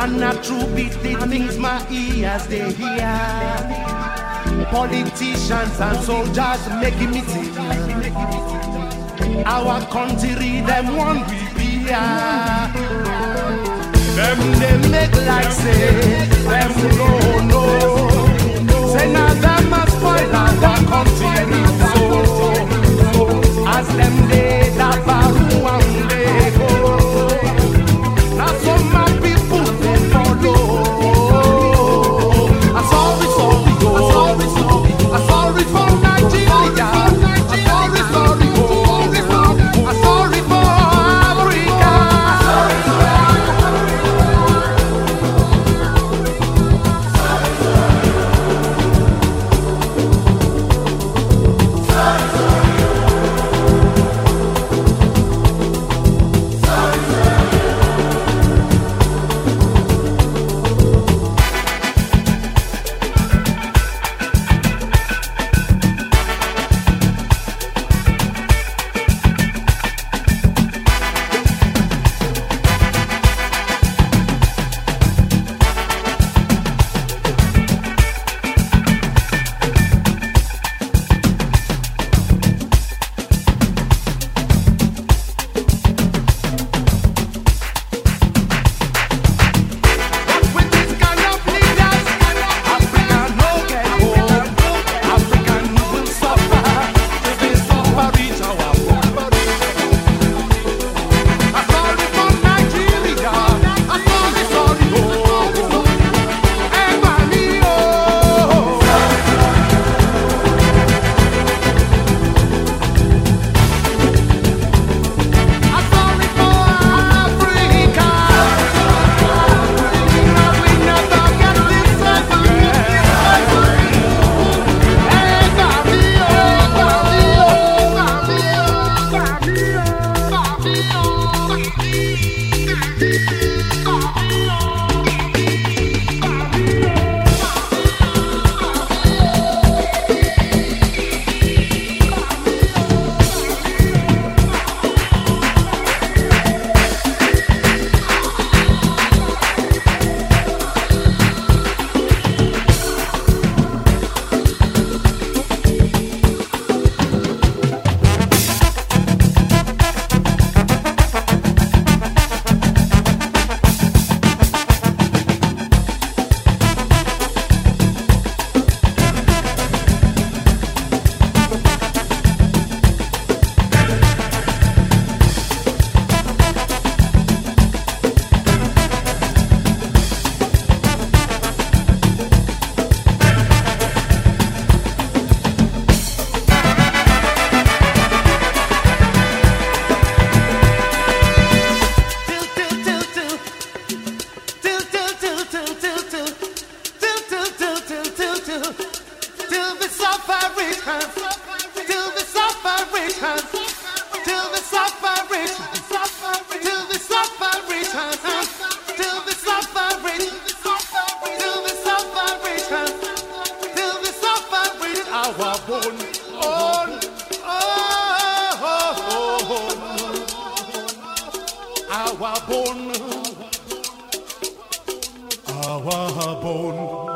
And not true beat the things my ears they hear. Politicians and soldiers making me sing. Our country, them one we be here. Them they make like say, them go. our bone. Our bone.